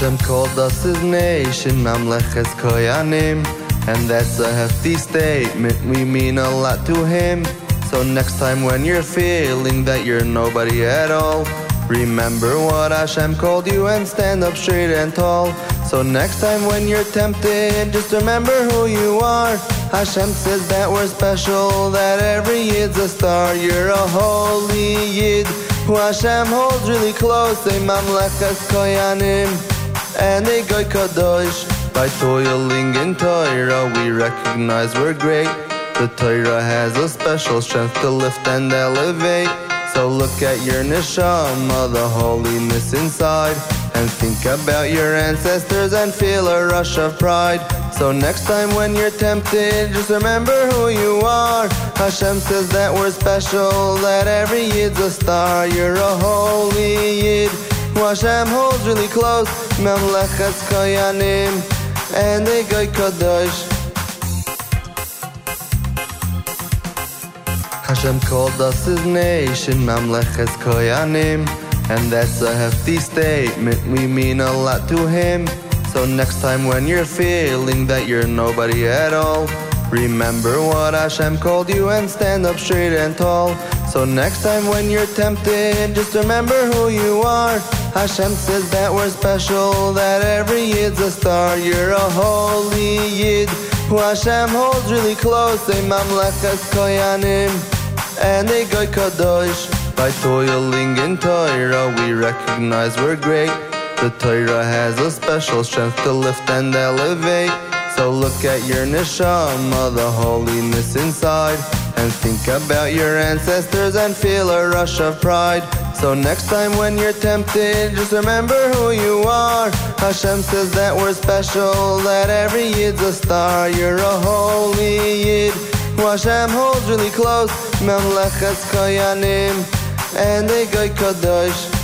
Hashem called us his nation, Mamleches Koyanim. And that's a hefty statement, we mean a lot to him. So next time when you're feeling that you're nobody at all, remember what Hashem called you and stand up straight and tall. So next time when you're tempted, just remember who you are. Hashem says that we're special, that every yid's a star. You're a holy yid, who Hashem holds really close. A mamlekas koyanim, and a goy kadosh. By toiling in Torah, we recognize we're great. The Torah has a special strength to lift and elevate. So look at your neshama, the holiness inside, and think about your ancestors and feel a rush of pride. So next time when you're tempted, just remember who you are. Hashem says that we're special, that every yid's a star. You're a holy Hashem holds really close. Memlechet's koyanim, and they goy kadosh. Hashem called us his nation, Mamleches Koyanim. And that's a hefty statement, we mean a lot to him. So next time when you're feeling that you're nobody at all, remember what Hashem called you and stand up straight and tall. So next time when you're tempted, just remember who you are. Hashem says that we're special, that every yid's a star. You're a holy yid, who Hashem holds really close. A mamleches koyanim and a goy kadosh. By toiling in Torah, we recognize we're great. The Torah has a special strength to lift and elevate. So look at your neshama, the holiness inside, and think about your ancestors and feel a rush of pride. So next time when you're tempted, just remember who you are. Hashem says that we're special, that every yid's a star. You're a holy yid, Hashem holds really close. Memleches koyanim, and a goy kadosh.